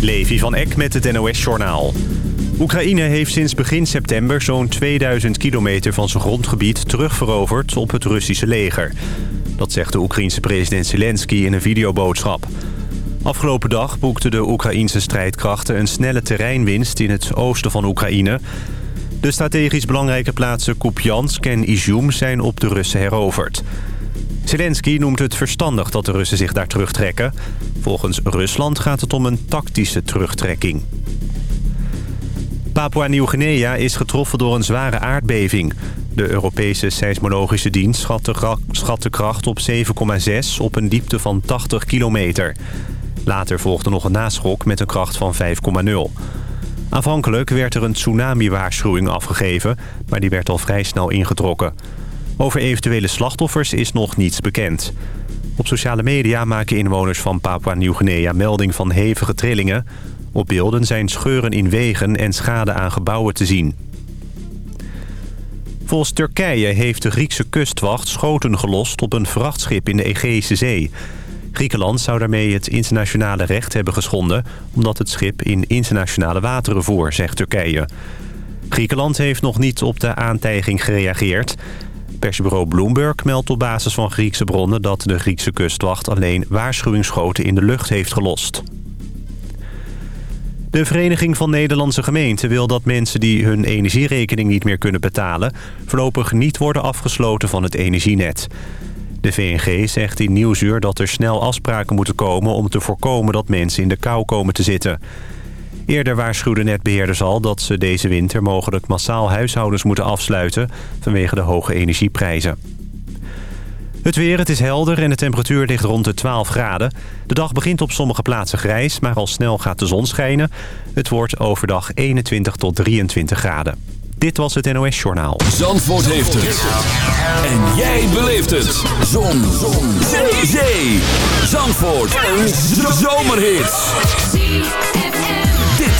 Levi van Eck met het NOS-journaal. Oekraïne heeft sinds begin september zo'n 2000 kilometer van zijn grondgebied terugveroverd op het Russische leger. Dat zegt de Oekraïense president Zelensky in een videoboodschap. Afgelopen dag boekten de Oekraïense strijdkrachten een snelle terreinwinst in het oosten van Oekraïne. De strategisch belangrijke plaatsen Kupiansk en Izum zijn op de Russen heroverd. Zelensky noemt het verstandig dat de Russen zich daar terugtrekken. Volgens Rusland gaat het om een tactische terugtrekking. Papua-Nieuw-Guinea is getroffen door een zware aardbeving. De Europese seismologische dienst schat de kracht op 7,6 op een diepte van 80 kilometer. Later volgde nog een naschok met een kracht van 5,0. Aanvankelijk werd er een tsunami-waarschuwing afgegeven... maar die werd al vrij snel ingetrokken. Over eventuele slachtoffers is nog niets bekend. Op sociale media maken inwoners van Papua-Nieuw-Guinea melding van hevige trillingen. Op beelden zijn scheuren in wegen en schade aan gebouwen te zien. Volgens Turkije heeft de Griekse kustwacht schoten gelost op een vrachtschip in de Egeïsche Zee. Griekenland zou daarmee het internationale recht hebben geschonden... omdat het schip in internationale wateren voer, zegt Turkije. Griekenland heeft nog niet op de aantijging gereageerd. Persbureau Bloomberg meldt op basis van Griekse bronnen... dat de Griekse kustwacht alleen waarschuwingsschoten in de lucht heeft gelost. De Vereniging van Nederlandse Gemeenten wil dat mensen die hun energierekening niet meer kunnen betalen... voorlopig niet worden afgesloten van het energienet. De VNG zegt in Nieuwsuur dat er snel afspraken moeten komen... om te voorkomen dat mensen in de kou komen te zitten. Eerder waarschuwden netbeheerders al dat ze deze winter mogelijk massaal huishoudens moeten afsluiten... vanwege de hoge energieprijzen. Het weer, het is helder en de temperatuur ligt rond de 12 graden. De dag begint op sommige plaatsen grijs, maar al snel gaat de zon schijnen. Het wordt overdag 21 tot 23 graden. Dit was het NOS Journaal. Zandvoort heeft het. En jij beleeft het. Zon. zon. Zee. Zandvoort. Een zomerhit.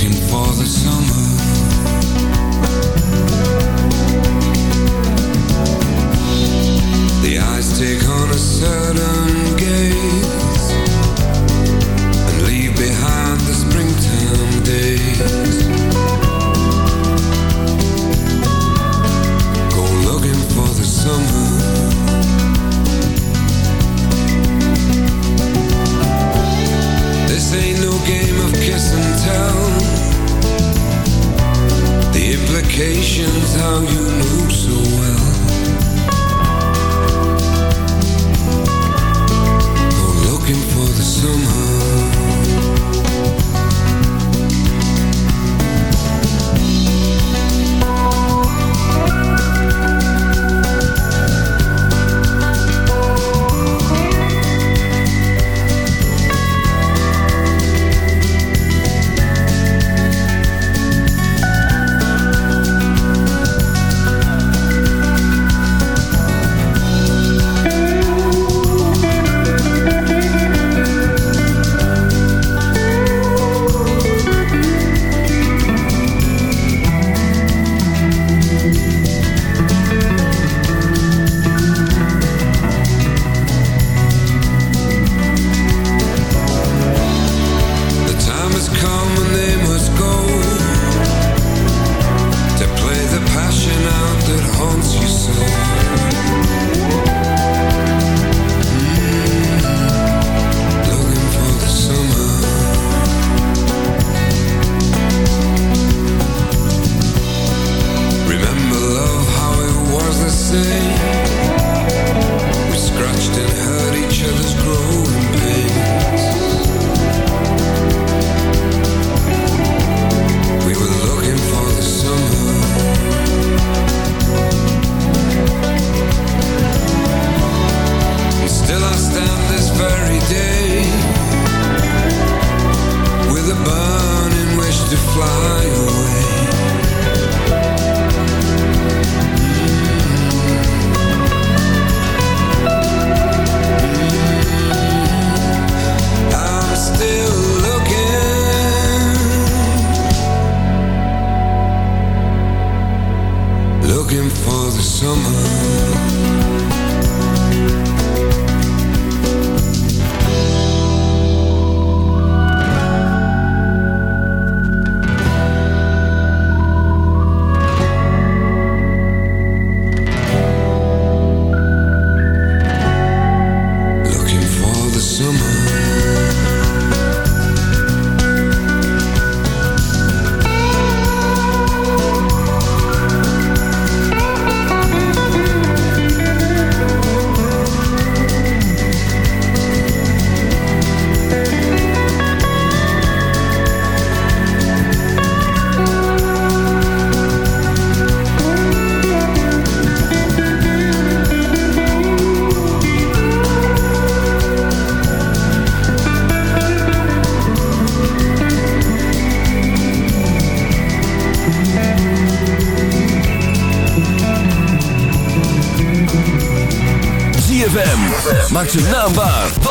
looking for the summer. The eyes take on a certain maakt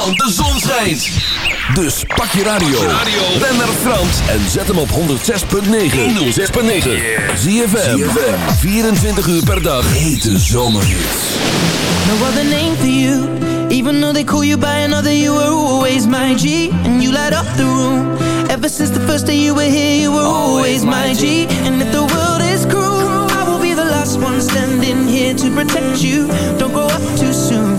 want de zon schijnt. Dus pak je radio, ren naar Frans en zet hem op 106.9. 106.9. Zie je 24 uur per dag. Hete zomerhits. No other name for you. Even though they call you by another, you were always my G. And you light up the room. Ever since the first day you were here, you were always my G. And if the world is cruel, I will be the last one standing here to protect you. Don't grow up too soon.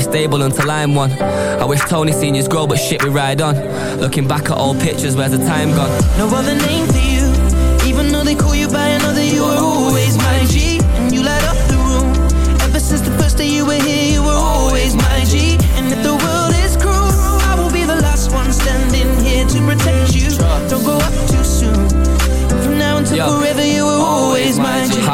stable until I'm one. I wish Tony seniors grow, but shit, we ride on. Looking back at old pictures, where's the time gone? No other name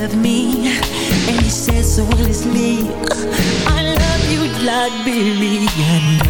love me? And he says so honestly, I love you, Liberian girl.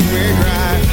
make me cry.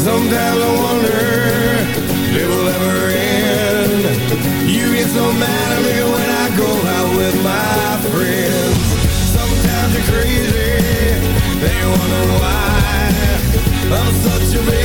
Sometimes I wonder if it will ever end. You get so mad at me when I go out with my friends. Sometimes you're crazy, they wonder why. I'm such a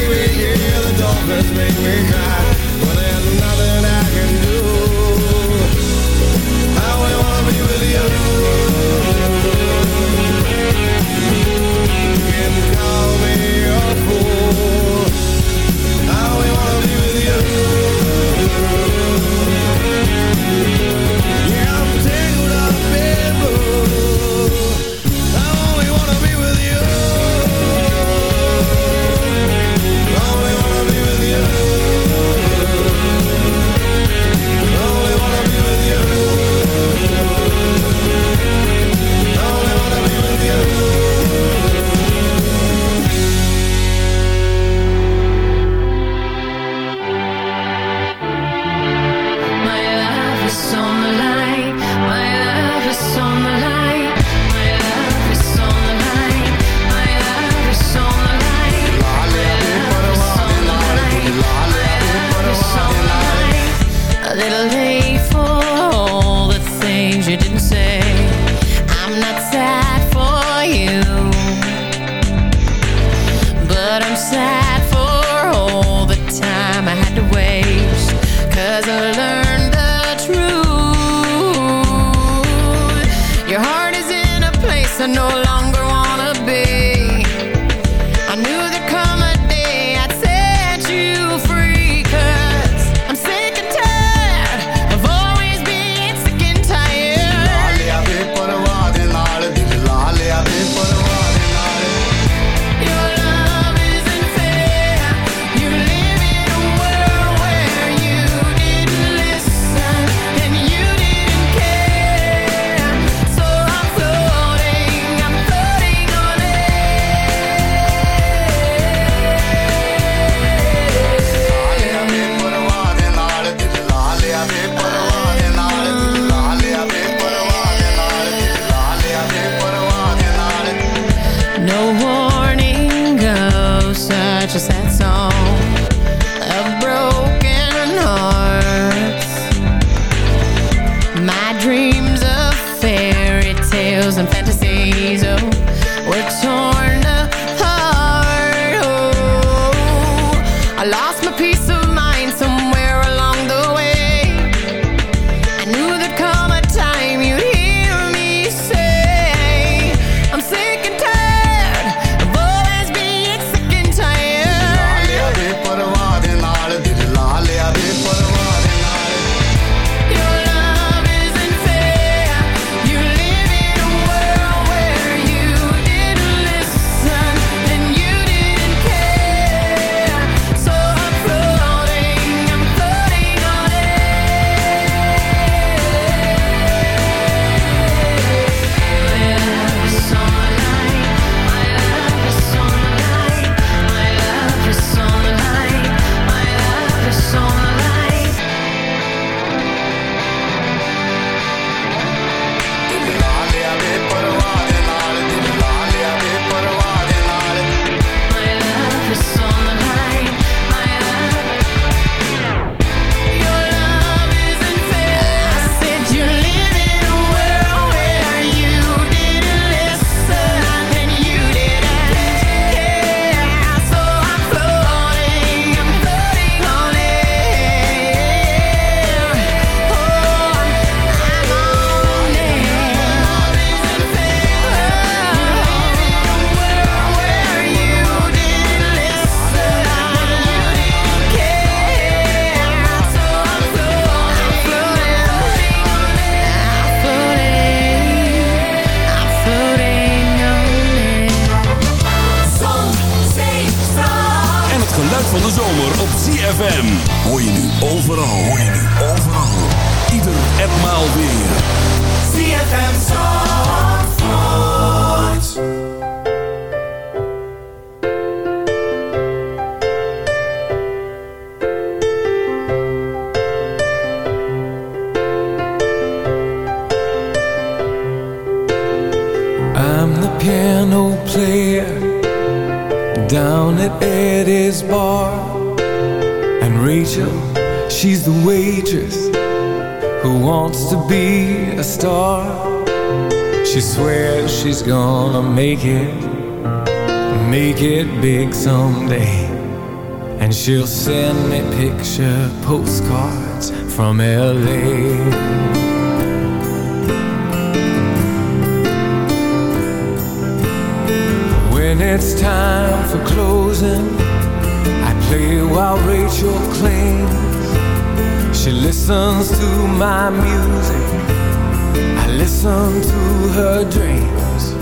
listen to her dreams.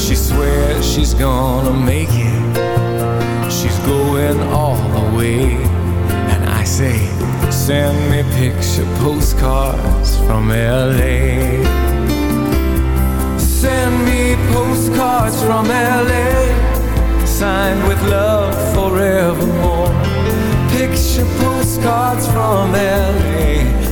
She swears she's gonna make it, she's going all the way. And I say, send me picture postcards from LA. Send me postcards from LA, signed with love forevermore. Picture postcards from LA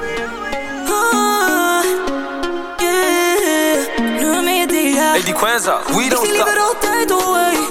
Quenza, we don't Ik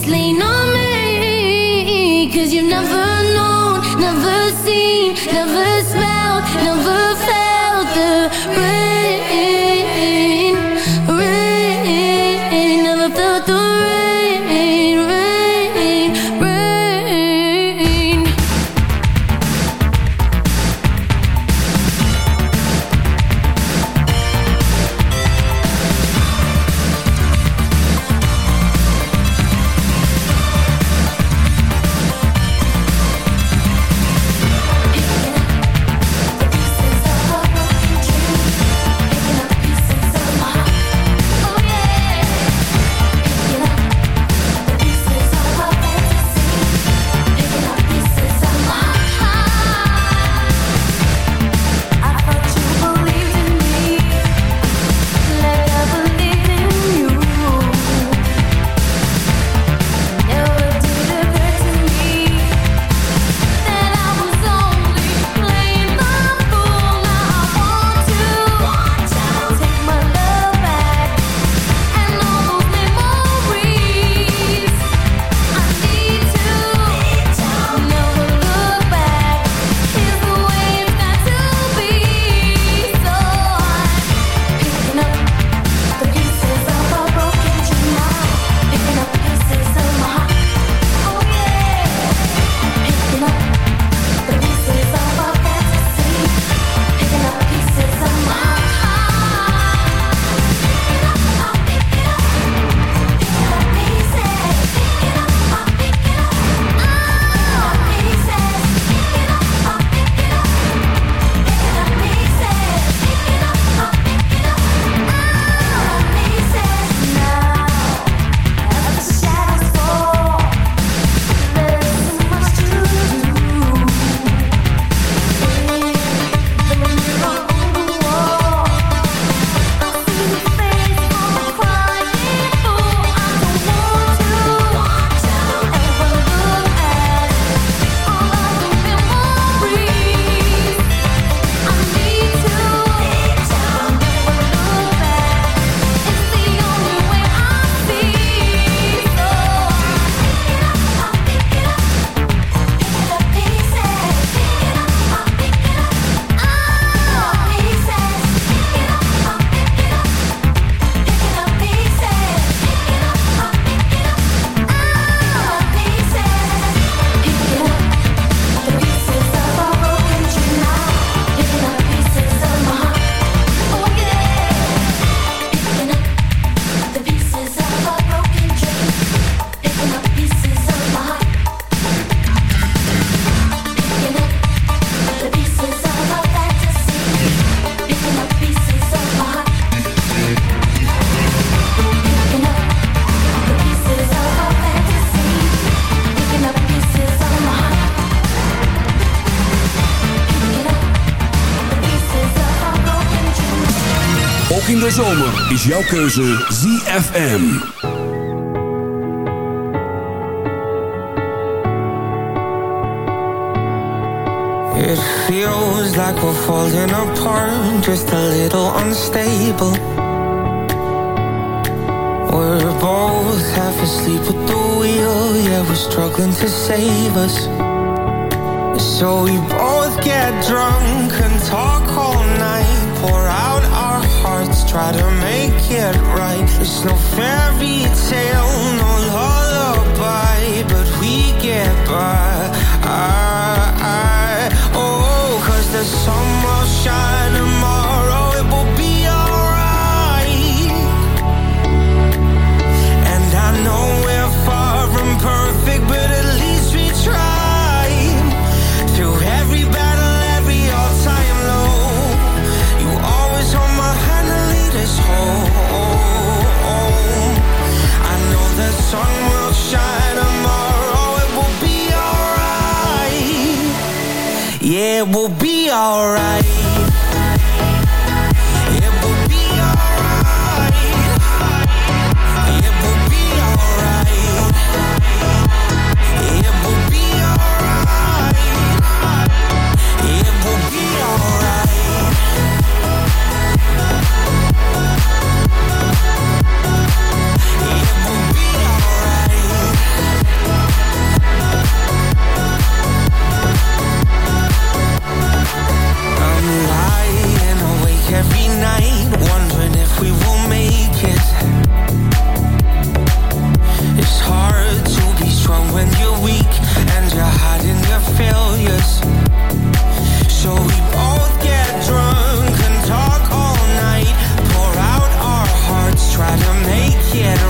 Just lean on de zomer is jouw keuze ZFM. It feels like we're falling apart, just a little unstable. We're both half asleep at the wheel, yeah, we're struggling to save us. So we both get drunk and talk all night, pour out our hearts, try to make it right. It's no fairy tale, no lullaby, but we get by. I, I, oh, cause the sun will shine tomorrow, it will be alright. Night, wondering if we will make it. It's hard to be strong when you're weak and you're hiding your failures. So we both get drunk and talk all night, pour out our hearts, try to make it